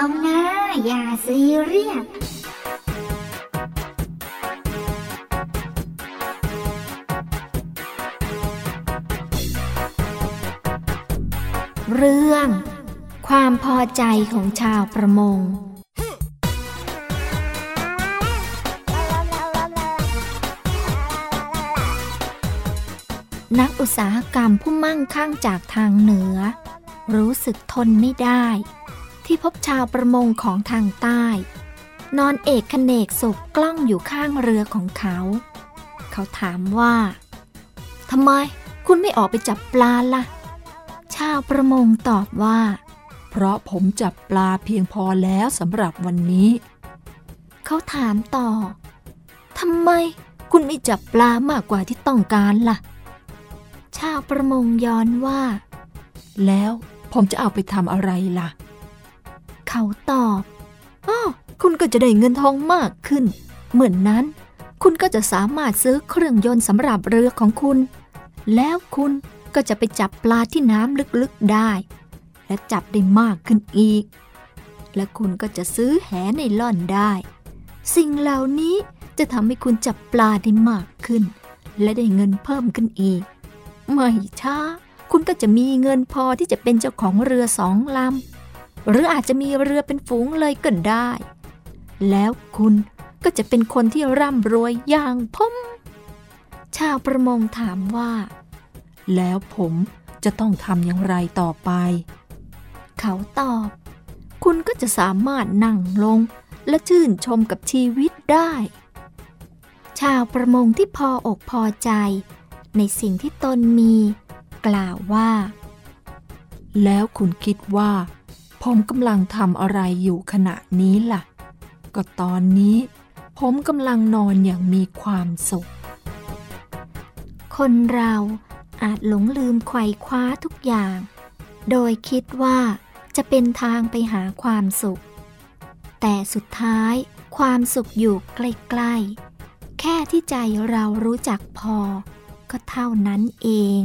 อย่าซีเรียสเรื่อง ความพอใจของชาวประมง นักอุตสาหกรรมผู้มั่งคั่งจากทางเหนือ รู้สึกทนไม่ได้ ที่พบชาวประมงของทางใต้ นอนเอกขเนกศพกล้องอยู่ข้างเรือของเขา เขาถามว่าทำไมคุณไม่ออกไปจับปลาล่ะ ชาวประมงตอบว่า เพราะผมจับปลาเพียงพอแล้วสำหรับวันนี้ เขาถามต่อทำไมคุณไม่จับปลามากกว่าที่ต้องการล่ะ ชาวประมงย้อนว่า แล้วผมจะเอาไปทำอะไรล่ะ เขาตอบอ้อคุณก็จะได้เงินทองมากขึ้น เหมือนนั้น คุณก็จะสามารถซื้อเครื่องยนต์สำหรับเรือของคุณ แล้วคุณก็จะไปจับปลาที่น้ำลึกๆได้ และจับได้มากขึ้นอีก และคุณก็จะซื้อแหในล่อนได้ สิ่งเหล่านี้จะทำให้คุณจับปลาได้มากขึ้น และได้เงินเพิ่มขึ้นอีก ไม่ช้า คุณก็จะมีเงินพอที่จะเป็นเจ้าของเรือสองลำ หรืออาจจะมีเรือเป็นฝูงเลยก็ได้ แล้วคุณก็จะเป็นคนที่ร่ำรวยอย่างผมชาวประมงถามว่า แล้วผมจะต้องทำอย่างไรต่อไป เขาตอบ คุณก็จะสามารถนั่งลงและชื่นชมกับชีวิตได้ ชาวประมงที่พออกพอใจ ในสิ่งที่ตนมี กล่าวว่า แล้วคุณคิดว่า ผมกำลังทำอะไรอยู่ขณะนี้ล่ะ ก็ตอนนี้ ผมกำลังนอนอย่างมีความสุข คนเราอาจหลงลืมไขว่คว้าทุกอย่าง โดยคิดว่าจะเป็นทางไปหาความสุข แต่สุดท้ายความสุขอยู่ใกล้ๆ แค่ที่ใจเรารู้จักพอ ก็เท่านั้นเอง